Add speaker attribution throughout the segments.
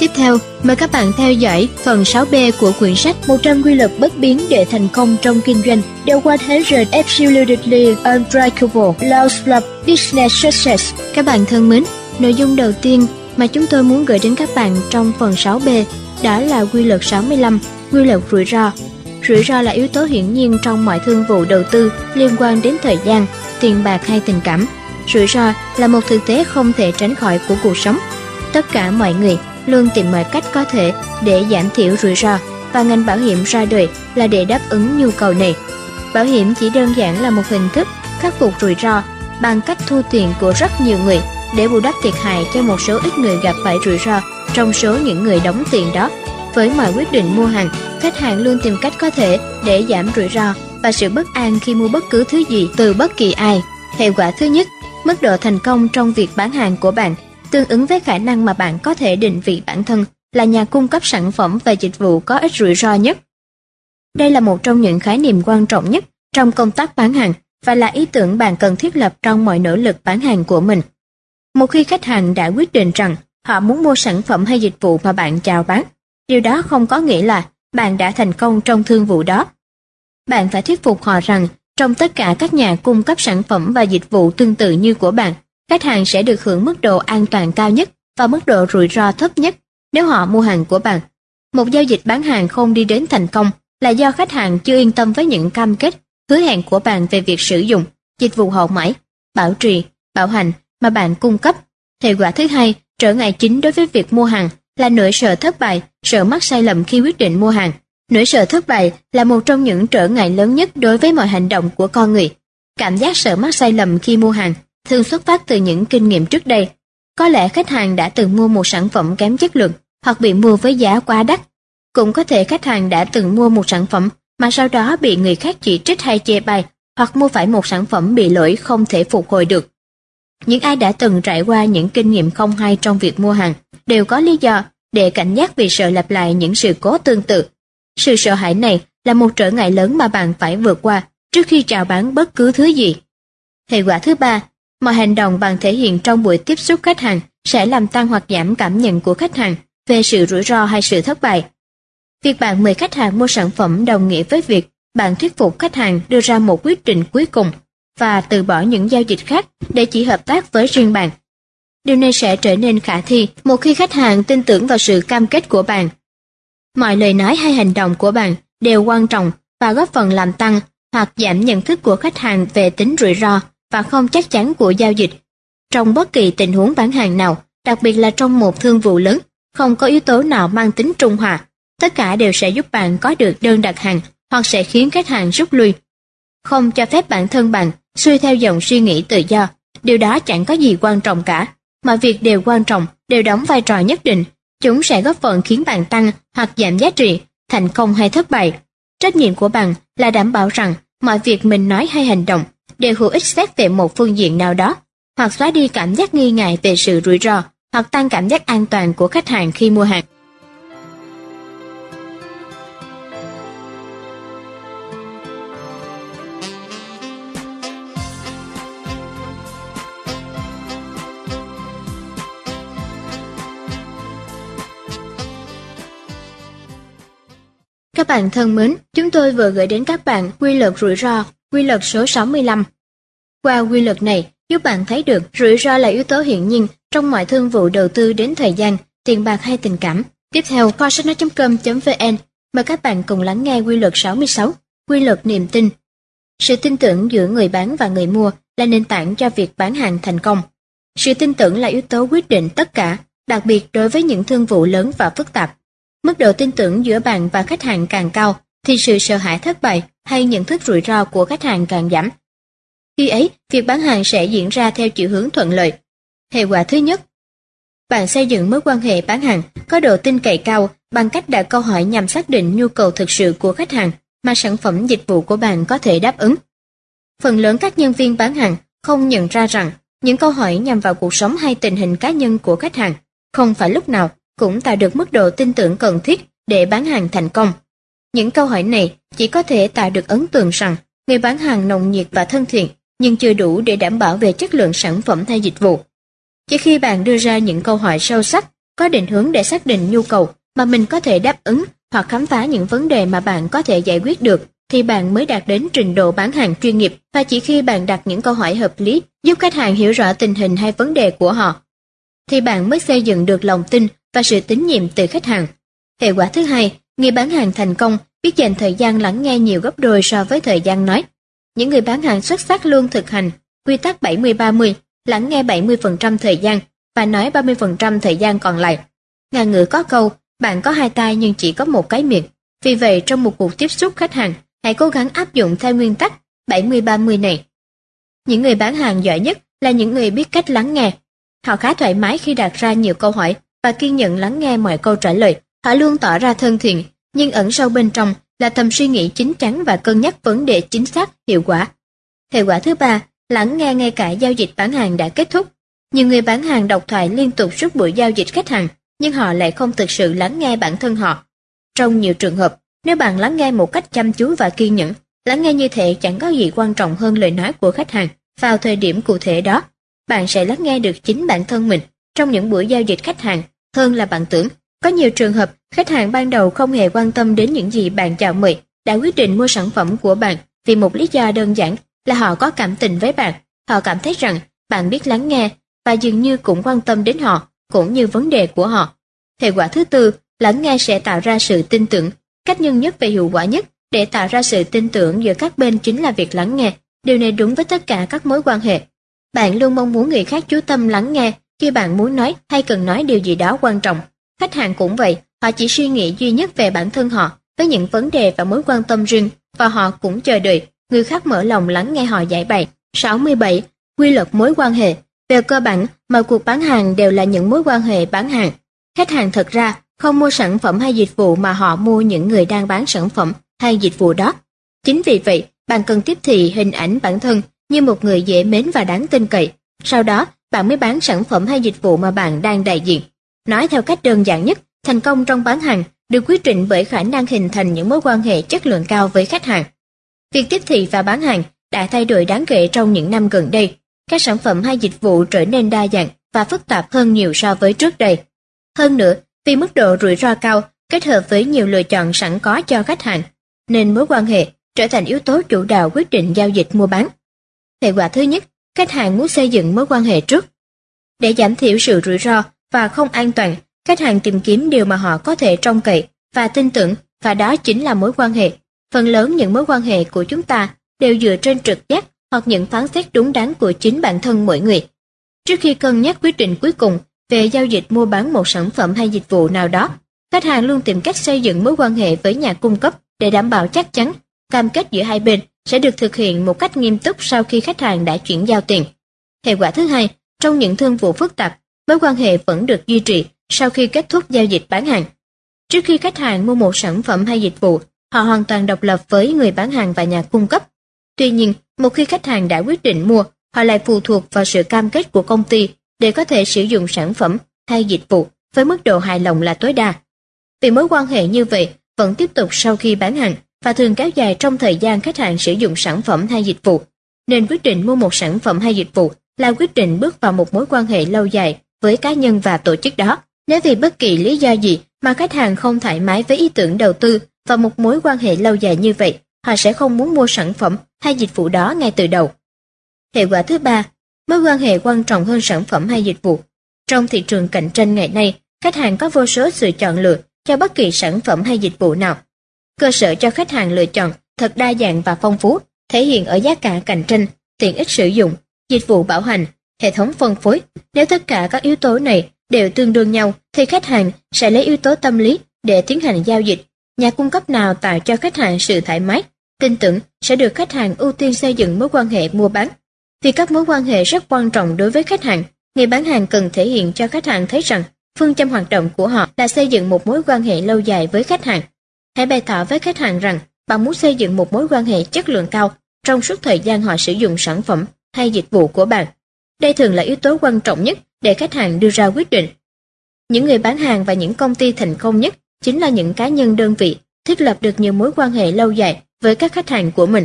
Speaker 1: Tiếp theo, mời các bạn theo dõi phần 6B của quyển sách 100 quy luật bất biến để thành công trong kinh doanh. The 100 Absolutely Unbreakable Laws of Business Success. Các bạn thân mến, nội dung đầu tiên mà chúng tôi muốn gửi đến các bạn trong phần 6B đó là quy luật 65, quy luật rủi ro. Rủi ro là yếu tố hiển nhiên trong mọi thương vụ đầu tư liên quan đến thời gian, tiền bạc hay tình cảm. Rủi ro là một thực tế không thể tránh khỏi của cuộc sống. Tất cả mọi người luôn tìm mọi cách có thể để giảm thiểu rủi ro và ngành bảo hiểm ra đời là để đáp ứng nhu cầu này. Bảo hiểm chỉ đơn giản là một hình thức khắc phục rủi ro bằng cách thu tiền của rất nhiều người để bù đắp thiệt hại cho một số ít người gặp phải rủi ro trong số những người đóng tiền đó. Với mọi quyết định mua hàng, khách hàng luôn tìm cách có thể để giảm rủi ro và sự bất an khi mua bất cứ thứ gì từ bất kỳ ai. Hệ quả thứ nhất, mức độ thành công trong việc bán hàng của bạn tương ứng với khả năng mà bạn có thể định vị bản thân là nhà cung cấp sản phẩm và dịch vụ có ít rủi ro nhất. Đây là một trong những khái niệm quan trọng nhất trong công tác bán hàng và là ý tưởng bạn cần thiết lập trong mọi nỗ lực bán hàng của mình. Một khi khách hàng đã quyết định rằng họ muốn mua sản phẩm hay dịch vụ mà bạn chào bán, điều đó không có nghĩa là bạn đã thành công trong thương vụ đó. Bạn phải thuyết phục họ rằng trong tất cả các nhà cung cấp sản phẩm và dịch vụ tương tự như của bạn, khách hàng sẽ được hưởng mức độ an toàn cao nhất và mức độ rủi ro thấp nhất nếu họ mua hàng của bạn. Một giao dịch bán hàng không đi đến thành công là do khách hàng chưa yên tâm với những cam kết, hứa hẹn của bạn về việc sử dụng dịch vụ hậu mãi, bảo trì, bảo hành mà bạn cung cấp. Hệ quả thứ hai, trở ngại chính đối với việc mua hàng là nỗi sợ thất bại, sợ mắc sai lầm khi quyết định mua hàng. Nỗi sợ thất bại là một trong những trở ngại lớn nhất đối với mọi hành động của con người. Cảm giác sợ mắc sai lầm khi mua hàng thường xuất phát từ những kinh nghiệm trước đây. Có lẽ khách hàng đã từng mua một sản phẩm kém chất lượng hoặc bị mua với giá quá đắt. Cũng có thể khách hàng đã từng mua một sản phẩm mà sau đó bị người khác chỉ trích hay chê bai hoặc mua phải một sản phẩm bị lỗi không thể phục hồi được. Những ai đã từng trải qua những kinh nghiệm không hay trong việc mua hàng đều có lý do để cảnh giác vì sợ lặp lại những sự cố tương tự. Sự sợ hãi này là một trở ngại lớn mà bạn phải vượt qua trước khi chào bán bất cứ thứ gì. Hệ quả thứ ba, mọi hành động bạn thể hiện trong buổi tiếp xúc khách hàng sẽ làm tăng hoặc giảm cảm nhận của khách hàng về sự rủi ro hay sự thất bại. Việc bạn mời khách hàng mua sản phẩm đồng nghĩa với việc bạn thuyết phục khách hàng đưa ra một quyết định cuối cùng và từ bỏ những giao dịch khác để chỉ hợp tác với riêng bạn. Điều này sẽ trở nên khả thi một khi khách hàng tin tưởng vào sự cam kết của bạn. Mọi lời nói hay hành động của bạn đều quan trọng và góp phần làm tăng hoặc giảm nhận thức của khách hàng về tính rủi ro và không chắc chắn của giao dịch. Trong bất kỳ tình huống bán hàng nào, đặc biệt là trong một thương vụ lớn, không có yếu tố nào mang tính trung hòa. Tất cả đều sẽ giúp bạn có được đơn đặt hàng hoặc sẽ khiến khách hàng rút lui. Không cho phép bản thân bạn xuôi theo dòng suy nghĩ tự do, điều đó chẳng có gì quan trọng cả. Mọi việc đều quan trọng, đều đóng vai trò nhất định, chúng sẽ góp phần khiến bạn tăng hoặc giảm giá trị, thành công hay thất bại. Trách nhiệm của bạn là đảm bảo rằng mọi việc mình nói hay hành động đều hữu ích xét về một phương diện nào đó, hoặc xóa đi cảm giác nghi ngại về sự rủi ro, hoặc tăng cảm giác an toàn của khách hàng khi mua hàng. Các bạn thân mến, chúng tôi vừa gửi đến các bạn quy luật rủi ro, quy luật số 65. Qua quy luật này, giúp bạn thấy được rủi ro là yếu tố hiển nhiên trong mọi thương vụ đầu tư đến thời gian, tiền bạc hay tình cảm. Tiếp theo, kho com.vn mời các bạn cùng lắng nghe quy luật 66, quy luật niềm tin. Sự tin tưởng giữa người bán và người mua là nền tảng cho việc bán hàng thành công. Sự tin tưởng là yếu tố quyết định tất cả, đặc biệt đối với những thương vụ lớn và phức tạp. Mức độ tin tưởng giữa bạn và khách hàng càng cao, thì sự sợ hãi thất bại hay nhận thức rủi ro của khách hàng càng giảm. Khi ấy, việc bán hàng sẽ diễn ra theo chiều hướng thuận lợi. Hệ quả thứ nhất, bạn xây dựng mối quan hệ bán hàng có độ tin cậy cao bằng cách đặt câu hỏi nhằm xác định nhu cầu thực sự của khách hàng mà sản phẩm dịch vụ của bạn có thể đáp ứng. Phần lớn các nhân viên bán hàng không nhận ra rằng những câu hỏi nhằm vào cuộc sống hay tình hình cá nhân của khách hàng không phải lúc nào cũng tạo được mức độ tin tưởng cần thiết để bán hàng thành công. Những câu hỏi này chỉ có thể tạo được ấn tượng rằng người bán hàng nồng nhiệt và thân thiện, nhưng chưa đủ để đảm bảo về chất lượng sản phẩm hay dịch vụ. Chỉ khi bạn đưa ra những câu hỏi sâu sắc, có định hướng để xác định nhu cầu mà mình có thể đáp ứng hoặc khám phá những vấn đề mà bạn có thể giải quyết được thì bạn mới đạt đến trình độ bán hàng chuyên nghiệp và chỉ khi bạn đặt những câu hỏi hợp lý giúp khách hàng hiểu rõ tình hình hay vấn đề của họ thì bạn mới xây dựng được lòng tin và sự tín nhiệm từ khách hàng. Hệ quả thứ hai, người bán hàng thành công biết dành thời gian lắng nghe nhiều gấp đôi so với thời gian nói. Những người bán hàng xuất sắc luôn thực hành quy tắc 70-30, lắng nghe 70% thời gian và nói 30% thời gian còn lại. Ngàn ngữ có câu, bạn có hai tay nhưng chỉ có một cái miệng. Vì vậy trong một cuộc tiếp xúc khách hàng, hãy cố gắng áp dụng theo nguyên tắc 70-30 này. Những người bán hàng giỏi nhất là những người biết cách lắng nghe. Họ khá thoải mái khi đặt ra nhiều câu hỏi và kiên nhẫn lắng nghe mọi câu trả lời. Họ luôn tỏ ra thân thiện, nhưng ẩn sâu bên trong là thầm suy nghĩ chính chắn và cân nhắc vấn đề chính xác, hiệu quả. Hệ quả thứ ba, lắng nghe ngay cả giao dịch bán hàng đã kết thúc. Nhiều người bán hàng độc thoại liên tục suốt buổi giao dịch khách hàng, nhưng họ lại không thực sự lắng nghe bản thân họ. Trong nhiều trường hợp, nếu bạn lắng nghe một cách chăm chú và kiên nhẫn, lắng nghe như thế chẳng có gì quan trọng hơn lời nói của khách hàng vào thời điểm cụ thể đó. Bạn sẽ lắng nghe được chính bản thân mình trong những buổi giao dịch khách hàng hơn là bạn tưởng. Có nhiều trường hợp, khách hàng ban đầu không hề quan tâm đến những gì bạn chào mời, đã quyết định mua sản phẩm của bạn vì một lý do đơn giản là họ có cảm tình với bạn. Họ cảm thấy rằng bạn biết lắng nghe và dường như cũng quan tâm đến họ, cũng như vấn đề của họ. Hệ quả thứ tư, lắng nghe sẽ tạo ra sự tin tưởng. Cách nhân nhất và hiệu quả nhất để tạo ra sự tin tưởng giữa các bên chính là việc lắng nghe. Điều này đúng với tất cả các mối quan hệ. Bạn luôn mong muốn người khác chú tâm lắng nghe khi bạn muốn nói hay cần nói điều gì đó quan trọng. Khách hàng cũng vậy, họ chỉ suy nghĩ duy nhất về bản thân họ với những vấn đề và mối quan tâm riêng và họ cũng chờ đợi người khác mở lòng lắng nghe họ giải bày. 67. Quy luật mối quan hệ Về cơ bản, mọi cuộc bán hàng đều là những mối quan hệ bán hàng. Khách hàng thật ra không mua sản phẩm hay dịch vụ mà họ mua những người đang bán sản phẩm hay dịch vụ đó. Chính vì vậy, bạn cần tiếp thị hình ảnh bản thân như một người dễ mến và đáng tin cậy. Sau đó, bạn mới bán sản phẩm hay dịch vụ mà bạn đang đại diện. Nói theo cách đơn giản nhất, thành công trong bán hàng được quyết định bởi khả năng hình thành những mối quan hệ chất lượng cao với khách hàng. Việc tiếp thị và bán hàng đã thay đổi đáng kể trong những năm gần đây. Các sản phẩm hay dịch vụ trở nên đa dạng và phức tạp hơn nhiều so với trước đây. Hơn nữa, vì mức độ rủi ro cao kết hợp với nhiều lựa chọn sẵn có cho khách hàng, nên mối quan hệ trở thành yếu tố chủ đạo quyết định giao dịch mua bán. Hệ quả thứ nhất, khách hàng muốn xây dựng mối quan hệ trước. Để giảm thiểu sự rủi ro và không an toàn, khách hàng tìm kiếm điều mà họ có thể trông cậy và tin tưởng và đó chính là mối quan hệ. Phần lớn những mối quan hệ của chúng ta đều dựa trên trực giác hoặc những phán xét đúng đắn của chính bản thân mỗi người. Trước khi cân nhắc quyết định cuối cùng về giao dịch mua bán một sản phẩm hay dịch vụ nào đó, khách hàng luôn tìm cách xây dựng mối quan hệ với nhà cung cấp để đảm bảo chắc chắn cam kết giữa hai bên sẽ được thực hiện một cách nghiêm túc sau khi khách hàng đã chuyển giao tiền. Hệ quả thứ hai, trong những thương vụ phức tạp, mối quan hệ vẫn được duy trì sau khi kết thúc giao dịch bán hàng. Trước khi khách hàng mua một sản phẩm hay dịch vụ, họ hoàn toàn độc lập với người bán hàng và nhà cung cấp. Tuy nhiên, một khi khách hàng đã quyết định mua, họ lại phụ thuộc vào sự cam kết của công ty để có thể sử dụng sản phẩm hay dịch vụ với mức độ hài lòng là tối đa. Vì mối quan hệ như vậy vẫn tiếp tục sau khi bán hàng và thường kéo dài trong thời gian khách hàng sử dụng sản phẩm hay dịch vụ, nên quyết định mua một sản phẩm hay dịch vụ là quyết định bước vào một mối quan hệ lâu dài với cá nhân và tổ chức đó. Nếu vì bất kỳ lý do gì mà khách hàng không thoải mái với ý tưởng đầu tư và một mối quan hệ lâu dài như vậy, họ sẽ không muốn mua sản phẩm hay dịch vụ đó ngay từ đầu. Hệ quả thứ ba, mối quan hệ quan trọng hơn sản phẩm hay dịch vụ. Trong thị trường cạnh tranh ngày nay, khách hàng có vô số sự chọn lựa cho bất kỳ sản phẩm hay dịch vụ nào. Cơ sở cho khách hàng lựa chọn thật đa dạng và phong phú, thể hiện ở giá cả cạnh tranh, tiện ích sử dụng, dịch vụ bảo hành, hệ thống phân phối. Nếu tất cả các yếu tố này đều tương đương nhau thì khách hàng sẽ lấy yếu tố tâm lý để tiến hành giao dịch. Nhà cung cấp nào tạo cho khách hàng sự thoải mái, tin tưởng sẽ được khách hàng ưu tiên xây dựng mối quan hệ mua bán. Vì các mối quan hệ rất quan trọng đối với khách hàng, người bán hàng cần thể hiện cho khách hàng thấy rằng phương châm hoạt động của họ là xây dựng một mối quan hệ lâu dài với khách hàng. Hãy bày tỏ với khách hàng rằng bạn muốn xây dựng một mối quan hệ chất lượng cao trong suốt thời gian họ sử dụng sản phẩm hay dịch vụ của bạn. Đây thường là yếu tố quan trọng nhất để khách hàng đưa ra quyết định. Những người bán hàng và những công ty thành công nhất chính là những cá nhân đơn vị thiết lập được nhiều mối quan hệ lâu dài với các khách hàng của mình.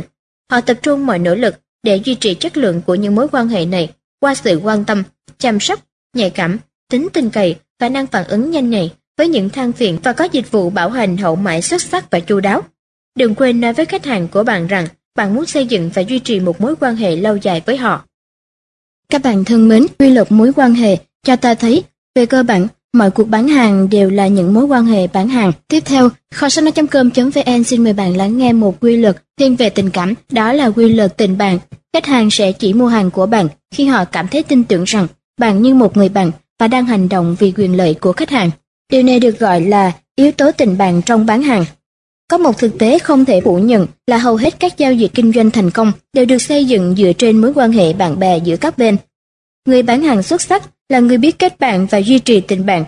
Speaker 1: Họ tập trung mọi nỗ lực để duy trì chất lượng của những mối quan hệ này qua sự quan tâm, chăm sóc, nhạy cảm, tính tin cậy khả năng phản ứng nhanh nhạy với những than phiền và có dịch vụ bảo hành hậu mãi xuất sắc và chu đáo. Đừng quên nói với khách hàng của bạn rằng bạn muốn xây dựng và duy trì một mối quan hệ lâu dài với họ. Các bạn thân mến, quy luật mối quan hệ cho ta thấy, về cơ bản, mọi cuộc bán hàng đều là những mối quan hệ bán hàng. Tiếp theo, kho sách nói.com.vn xin mời bạn lắng nghe một quy luật thiên về tình cảm, đó là quy luật tình bạn. Khách hàng sẽ chỉ mua hàng của bạn khi họ cảm thấy tin tưởng rằng bạn như một người bạn và đang hành động vì quyền lợi của khách hàng. Điều này được gọi là yếu tố tình bạn trong bán hàng. Có một thực tế không thể phủ nhận là hầu hết các giao dịch kinh doanh thành công đều được xây dựng dựa trên mối quan hệ bạn bè giữa các bên. Người bán hàng xuất sắc là người biết kết bạn và duy trì tình bạn.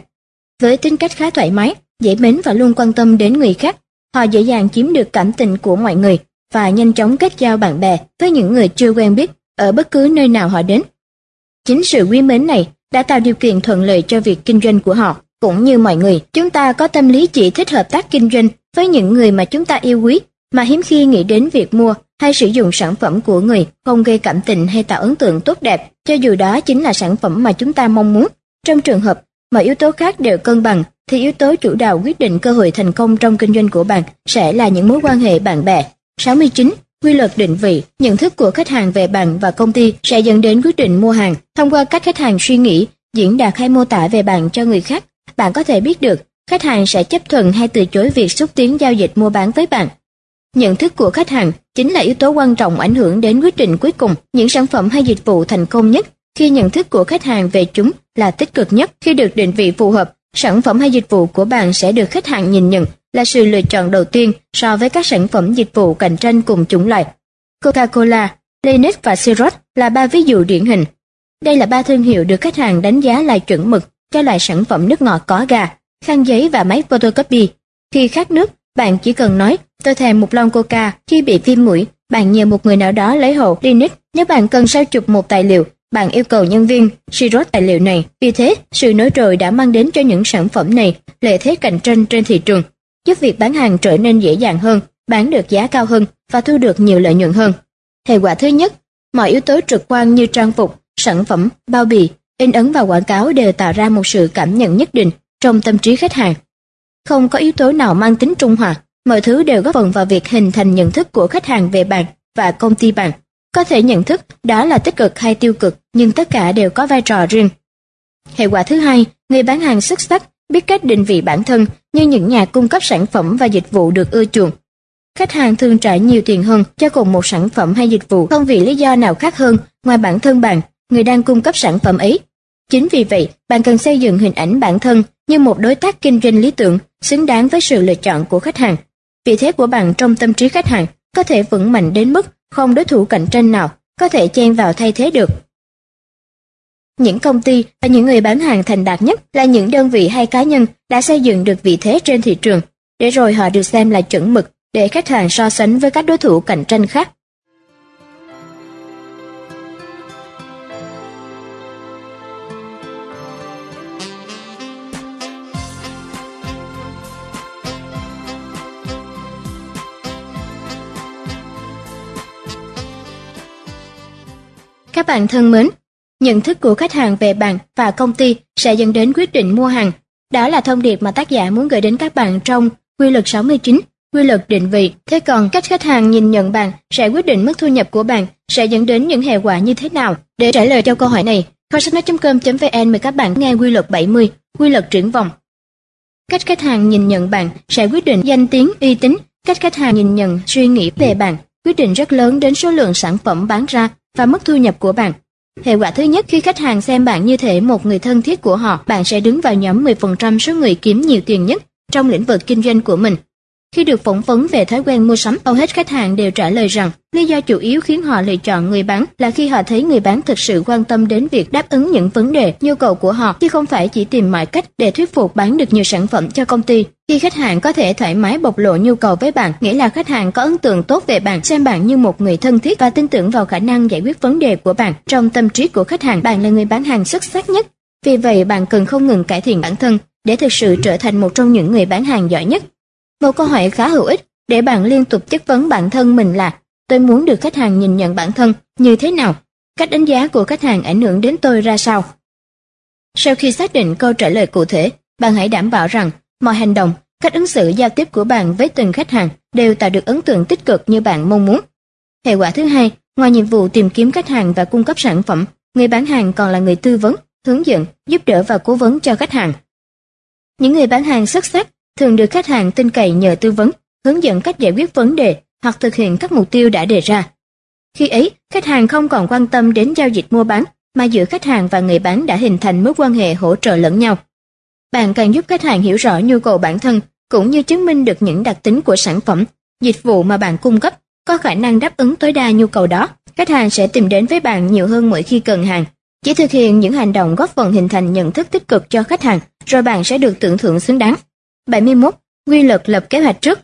Speaker 1: Với tính cách khá thoải mái, dễ mến và luôn quan tâm đến người khác, họ dễ dàng chiếm được cảm tình của mọi người và nhanh chóng kết giao bạn bè với những người chưa quen biết ở bất cứ nơi nào họ đến. Chính sự quý mến này đã tạo điều kiện thuận lợi cho việc kinh doanh của họ. Cũng như mọi người, chúng ta có tâm lý chỉ thích hợp tác kinh doanh với những người mà chúng ta yêu quý, mà hiếm khi nghĩ đến việc mua hay sử dụng sản phẩm của người không gây cảm tình hay tạo ấn tượng tốt đẹp, cho dù đó chính là sản phẩm mà chúng ta mong muốn. Trong trường hợp mọi yếu tố khác đều cân bằng, thì yếu tố chủ đạo quyết định cơ hội thành công trong kinh doanh của bạn sẽ là những mối quan hệ bạn bè. 69. Quy luật định vị, nhận thức của khách hàng về bạn và công ty sẽ dẫn đến quyết định mua hàng. Thông qua cách khách hàng suy nghĩ, diễn đạt hay mô tả về bạn cho người khác, bạn có thể biết được khách hàng sẽ chấp thuận hay từ chối việc xúc tiến giao dịch mua bán với bạn. Nhận thức của khách hàng chính là yếu tố quan trọng ảnh hưởng đến quyết định cuối cùng. Những sản phẩm hay dịch vụ thành công nhất khi nhận thức của khách hàng về chúng là tích cực nhất. Khi được định vị phù hợp, sản phẩm hay dịch vụ của bạn sẽ được khách hàng nhìn nhận là sự lựa chọn đầu tiên so với các sản phẩm dịch vụ cạnh tranh cùng chủng loại. Coca-Cola, Linux và Xerox là ba ví dụ điển hình. Đây là ba thương hiệu được khách hàng đánh giá là chuẩn mực cho loại sản phẩm nước ngọt có gà, khăn giấy và máy photocopy. Khi khát nước, bạn chỉ cần nói tôi thèm một lon coca. Khi bị viêm mũi, bạn nhờ một người nào đó lấy hộ Linux. Nếu bạn cần sao chụp một tài liệu, bạn yêu cầu nhân viên Sirot tài liệu này. Vì thế, sự nổi trội đã mang đến cho những sản phẩm này lợi thế cạnh tranh trên thị trường, giúp việc bán hàng trở nên dễ dàng hơn, bán được giá cao hơn và thu được nhiều lợi nhuận hơn. Hệ quả thứ nhất, mọi yếu tố trực quan như trang phục, sản phẩm, bao bì, in ấn và quảng cáo đều tạo ra một sự cảm nhận nhất định trong tâm trí khách hàng. Không có yếu tố nào mang tính trung hòa, mọi thứ đều góp phần vào việc hình thành nhận thức của khách hàng về bạn và công ty bạn. Có thể nhận thức đó là tích cực hay tiêu cực, nhưng tất cả đều có vai trò riêng. Hệ quả thứ hai, người bán hàng xuất sắc biết cách định vị bản thân như những nhà cung cấp sản phẩm và dịch vụ được ưa chuộng. Khách hàng thường trả nhiều tiền hơn cho cùng một sản phẩm hay dịch vụ không vì lý do nào khác hơn ngoài bản thân bạn, người đang cung cấp sản phẩm ấy. Chính vì vậy, bạn cần xây dựng hình ảnh bản thân như một đối tác kinh doanh lý tưởng, xứng đáng với sự lựa chọn của khách hàng. Vị thế của bạn trong tâm trí khách hàng có thể vững mạnh đến mức không đối thủ cạnh tranh nào có thể chen vào thay thế được. Những công ty và những người bán hàng thành đạt nhất là những đơn vị hay cá nhân đã xây dựng được vị thế trên thị trường, để rồi họ được xem là chuẩn mực để khách hàng so sánh với các đối thủ cạnh tranh khác. Các bạn thân mến, nhận thức của khách hàng về bạn và công ty sẽ dẫn đến quyết định mua hàng. Đó là thông điệp mà tác giả muốn gửi đến các bạn trong quy luật 69, quy luật định vị. Thế còn cách khách hàng nhìn nhận bạn sẽ quyết định mức thu nhập của bạn sẽ dẫn đến những hệ quả như thế nào? Để trả lời cho câu hỏi này, kho sách nói.com.vn mời các bạn nghe quy luật 70, quy luật triển vọng. Cách khách hàng nhìn nhận bạn sẽ quyết định danh tiếng, uy tín. Cách khách hàng nhìn nhận, suy nghĩ về bạn quyết định rất lớn đến số lượng sản phẩm bán ra và mức thu nhập của bạn. Hệ quả thứ nhất khi khách hàng xem bạn như thể một người thân thiết của họ, bạn sẽ đứng vào nhóm 10% số người kiếm nhiều tiền nhất trong lĩnh vực kinh doanh của mình. Khi được phỏng vấn về thói quen mua sắm, hầu hết khách hàng đều trả lời rằng lý do chủ yếu khiến họ lựa chọn người bán là khi họ thấy người bán thực sự quan tâm đến việc đáp ứng những vấn đề, nhu cầu của họ, chứ không phải chỉ tìm mọi cách để thuyết phục bán được nhiều sản phẩm cho công ty. Khi khách hàng có thể thoải mái bộc lộ nhu cầu với bạn, nghĩa là khách hàng có ấn tượng tốt về bạn, xem bạn như một người thân thiết và tin tưởng vào khả năng giải quyết vấn đề của bạn. Trong tâm trí của khách hàng, bạn là người bán hàng xuất sắc nhất. Vì vậy, bạn cần không ngừng cải thiện bản thân để thực sự trở thành một trong những người bán hàng giỏi nhất. Một câu hỏi khá hữu ích để bạn liên tục chất vấn bản thân mình là tôi muốn được khách hàng nhìn nhận bản thân như thế nào? Cách đánh giá của khách hàng ảnh hưởng đến tôi ra sao? Sau khi xác định câu trả lời cụ thể, bạn hãy đảm bảo rằng mọi hành động, cách ứng xử giao tiếp của bạn với từng khách hàng đều tạo được ấn tượng tích cực như bạn mong muốn. Hệ quả thứ hai, ngoài nhiệm vụ tìm kiếm khách hàng và cung cấp sản phẩm, người bán hàng còn là người tư vấn, hướng dẫn, giúp đỡ và cố vấn cho khách hàng. Những người bán hàng xuất sắc thường được khách hàng tin cậy nhờ tư vấn, hướng dẫn cách giải quyết vấn đề hoặc thực hiện các mục tiêu đã đề ra. Khi ấy, khách hàng không còn quan tâm đến giao dịch mua bán, mà giữa khách hàng và người bán đã hình thành mối quan hệ hỗ trợ lẫn nhau. Bạn càng giúp khách hàng hiểu rõ nhu cầu bản thân, cũng như chứng minh được những đặc tính của sản phẩm, dịch vụ mà bạn cung cấp có khả năng đáp ứng tối đa nhu cầu đó. Khách hàng sẽ tìm đến với bạn nhiều hơn mỗi khi cần hàng. Chỉ thực hiện những hành động góp phần hình thành nhận thức tích cực cho khách hàng, rồi bạn sẽ được tưởng thưởng xứng đáng. 71. Quy luật lập kế hoạch trước.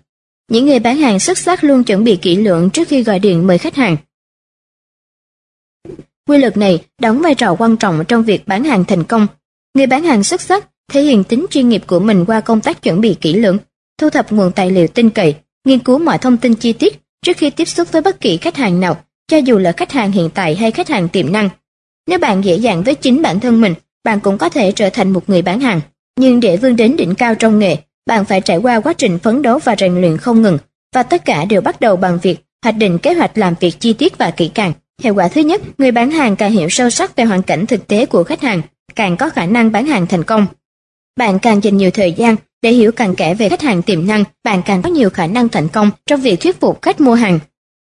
Speaker 1: Những người bán hàng xuất sắc luôn chuẩn bị kỹ lưỡng trước khi gọi điện mời khách hàng. Quy luật này đóng vai trò quan trọng trong việc bán hàng thành công. Người bán hàng xuất sắc thể hiện tính chuyên nghiệp của mình qua công tác chuẩn bị kỹ lưỡng, thu thập nguồn tài liệu tin cậy, nghiên cứu mọi thông tin chi tiết trước khi tiếp xúc với bất kỳ khách hàng nào, cho dù là khách hàng hiện tại hay khách hàng tiềm năng. Nếu bạn dễ dàng với chính bản thân mình, bạn cũng có thể trở thành một người bán hàng. Nhưng để vươn đến đỉnh cao trong nghề, bạn phải trải qua quá trình phấn đấu và rèn luyện không ngừng, và tất cả đều bắt đầu bằng việc hoạch định kế hoạch làm việc chi tiết và kỹ càng. Hiệu quả thứ nhất, người bán hàng càng hiểu sâu sắc về hoàn cảnh thực tế của khách hàng, càng có khả năng bán hàng thành công. Bạn càng dành nhiều thời gian để hiểu càng kẽ về khách hàng tiềm năng, bạn càng có nhiều khả năng thành công trong việc thuyết phục khách mua hàng.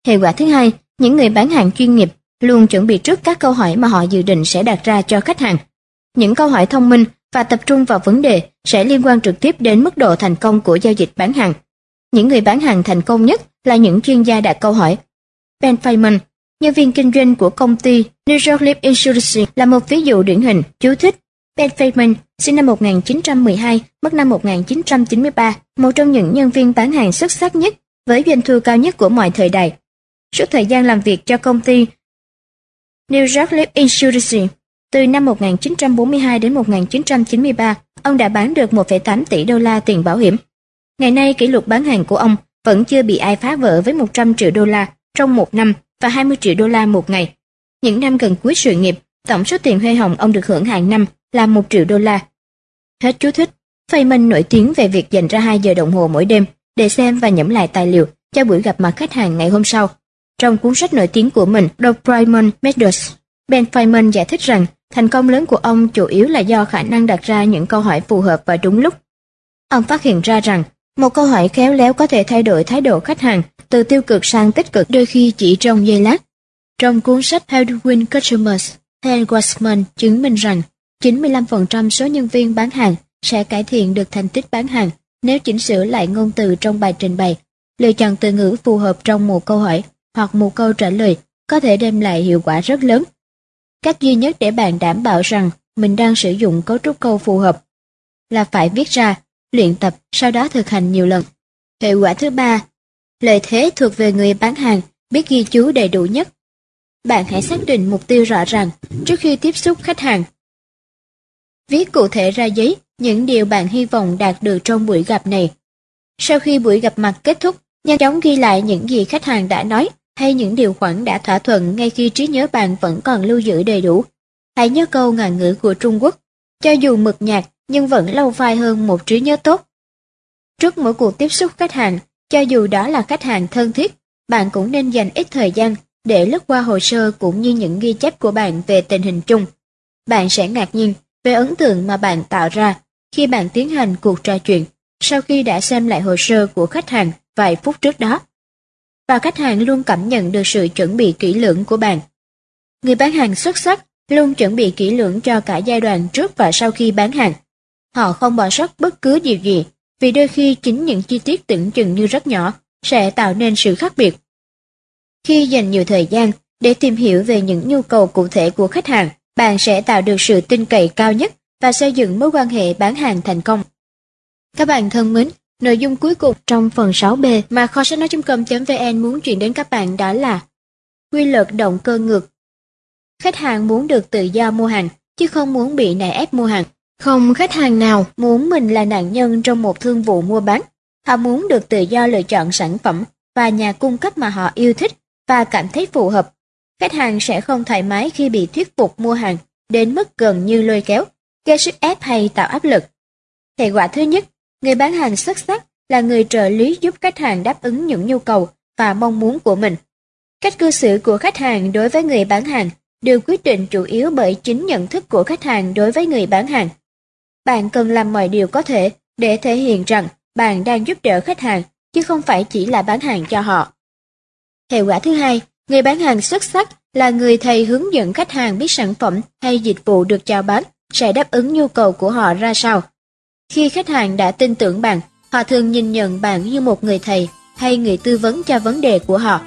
Speaker 1: Hiệu quả thứ hai, những người bán hàng chuyên nghiệp luôn chuẩn bị trước các câu hỏi mà họ dự định sẽ đặt ra cho khách hàng. Những câu hỏi thông minh và tập trung vào vấn đề sẽ liên quan trực tiếp đến mức độ thành công của giao dịch bán hàng. Những người bán hàng thành công nhất là những chuyên gia đặt câu hỏi. Ben Feynman, nhân viên kinh doanh của công ty New York Life Insurance là một ví dụ điển hình. Chú thích Ben Feynman, sinh năm 1912, mất năm 1993, một trong những nhân viên bán hàng xuất sắc nhất với doanh thu cao nhất của mọi thời đại. Suốt thời gian làm việc cho công ty New York Life Insurance từ năm 1942 đến 1993, ông đã bán được 1,8 tỷ đô la tiền bảo hiểm. Ngày nay, kỷ lục bán hàng của ông vẫn chưa bị ai phá vỡ với 100 triệu đô la trong một năm và 20 triệu đô la một ngày. Những năm gần cuối sự nghiệp, tổng số tiền huê hồng ông được hưởng hàng năm là 1 triệu đô la. Hết chú thích, Feynman nổi tiếng về việc dành ra 2 giờ đồng hồ mỗi đêm để xem và nhẩm lại tài liệu cho buổi gặp mặt khách hàng ngày hôm sau. Trong cuốn sách nổi tiếng của mình, The Primal Methods, Ben Feynman giải thích rằng thành công lớn của ông chủ yếu là do khả năng đặt ra những câu hỏi phù hợp và đúng lúc. Ông phát hiện ra rằng một câu hỏi khéo léo có thể thay đổi thái độ khách hàng từ tiêu cực sang tích cực đôi khi chỉ trong giây lát. Trong cuốn sách How to Win Customers, Helen Wasman chứng minh rằng 95% số nhân viên bán hàng sẽ cải thiện được thành tích bán hàng nếu chỉnh sửa lại ngôn từ trong bài trình bày, lựa chọn từ ngữ phù hợp trong một câu hỏi hoặc một câu trả lời có thể đem lại hiệu quả rất lớn. Cách duy nhất để bạn đảm bảo rằng mình đang sử dụng cấu trúc câu phù hợp là phải viết ra, luyện tập, sau đó thực hành nhiều lần. Hệ quả thứ ba, lợi thế thuộc về người bán hàng, biết ghi chú đầy đủ nhất. Bạn hãy xác định mục tiêu rõ ràng trước khi tiếp xúc khách hàng. Viết cụ thể ra giấy những điều bạn hy vọng đạt được trong buổi gặp này. Sau khi buổi gặp mặt kết thúc, nhanh chóng ghi lại những gì khách hàng đã nói hay những điều khoản đã thỏa thuận ngay khi trí nhớ bạn vẫn còn lưu giữ đầy đủ. Hãy nhớ câu ngạn ngữ của Trung Quốc, cho dù mực nhạt nhưng vẫn lâu phai hơn một trí nhớ tốt. Trước mỗi cuộc tiếp xúc khách hàng, cho dù đó là khách hàng thân thiết, bạn cũng nên dành ít thời gian để lướt qua hồ sơ cũng như những ghi chép của bạn về tình hình chung. Bạn sẽ ngạc nhiên về ấn tượng mà bạn tạo ra khi bạn tiến hành cuộc trò chuyện sau khi đã xem lại hồ sơ của khách hàng vài phút trước đó. Và khách hàng luôn cảm nhận được sự chuẩn bị kỹ lưỡng của bạn. Người bán hàng xuất sắc luôn chuẩn bị kỹ lưỡng cho cả giai đoạn trước và sau khi bán hàng. Họ không bỏ sót bất cứ điều gì, vì đôi khi chính những chi tiết tưởng chừng như rất nhỏ sẽ tạo nên sự khác biệt. Khi dành nhiều thời gian để tìm hiểu về những nhu cầu cụ thể của khách hàng, bạn sẽ tạo được sự tin cậy cao nhất và xây dựng mối quan hệ bán hàng thành công. Các bạn thân mến, nội dung cuối cùng trong phần 6B mà kho sách nói.com.vn muốn chuyển đến các bạn đó là quy luật động cơ ngược. Khách hàng muốn được tự do mua hàng, chứ không muốn bị nài ép mua hàng. Không khách hàng nào muốn mình là nạn nhân trong một thương vụ mua bán. Họ muốn được tự do lựa chọn sản phẩm và nhà cung cấp mà họ yêu thích và cảm thấy phù hợp. Khách hàng sẽ không thoải mái khi bị thuyết phục mua hàng đến mức gần như lôi kéo gây sức ép hay tạo áp lực. Hệ quả thứ nhất, người bán hàng xuất sắc là người trợ lý giúp khách hàng đáp ứng những nhu cầu và mong muốn của mình. Cách cư xử của khách hàng đối với người bán hàng được quyết định chủ yếu bởi chính nhận thức của khách hàng đối với người bán hàng. Bạn cần làm mọi điều có thể để thể hiện rằng bạn đang giúp đỡ khách hàng, chứ không phải chỉ là bán hàng cho họ. Hệ quả thứ hai, người bán hàng xuất sắc là người thầy hướng dẫn khách hàng biết sản phẩm hay dịch vụ được chào bán sẽ đáp ứng nhu cầu của họ ra sao. Khi khách hàng đã tin tưởng bạn, họ thường nhìn nhận bạn như một người thầy hay người tư vấn cho vấn đề của họ.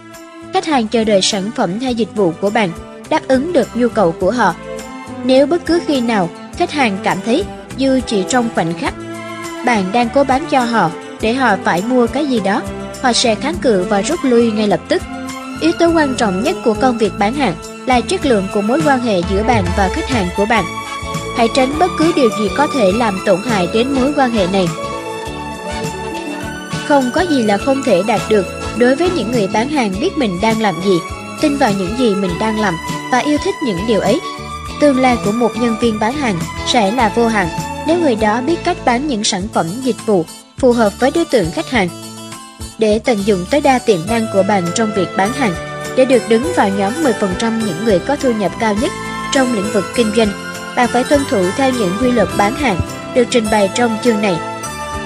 Speaker 1: Khách hàng chờ đợi sản phẩm hay dịch vụ của bạn đáp ứng được nhu cầu của họ. Nếu bất cứ khi nào khách hàng cảm thấy như chỉ trong khoảnh khắc bạn đang cố bán cho họ để họ phải mua cái gì đó, họ sẽ kháng cự và rút lui ngay lập tức. Yếu tố quan trọng nhất của công việc bán hàng là chất lượng của mối quan hệ giữa bạn và khách hàng của bạn. Hãy tránh bất cứ điều gì có thể làm tổn hại đến mối quan hệ này. Không có gì là không thể đạt được đối với những người bán hàng biết mình đang làm gì, tin vào những gì mình đang làm và yêu thích những điều ấy. Tương lai của một nhân viên bán hàng sẽ là vô hạn nếu người đó biết cách bán những sản phẩm dịch vụ phù hợp với đối tượng khách hàng. Để tận dụng tối đa tiềm năng của bạn trong việc bán hàng, để được đứng vào nhóm 10% những người có thu nhập cao nhất trong lĩnh vực kinh doanh, bạn phải tuân thủ theo những quy luật bán hàng, được trình bày trong chương này.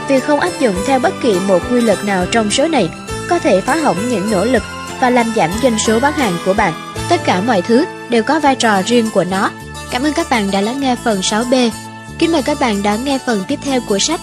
Speaker 1: Việc không áp dụng theo bất kỳ một quy luật nào trong số này, có thể phá hỏng những nỗ lực và làm giảm doanh số bán hàng của bạn. Tất cả mọi thứ đều có vai trò riêng của nó. Cảm ơn các bạn đã lắng nghe phần 6B. Kính mời các bạn đón nghe phần tiếp theo của sách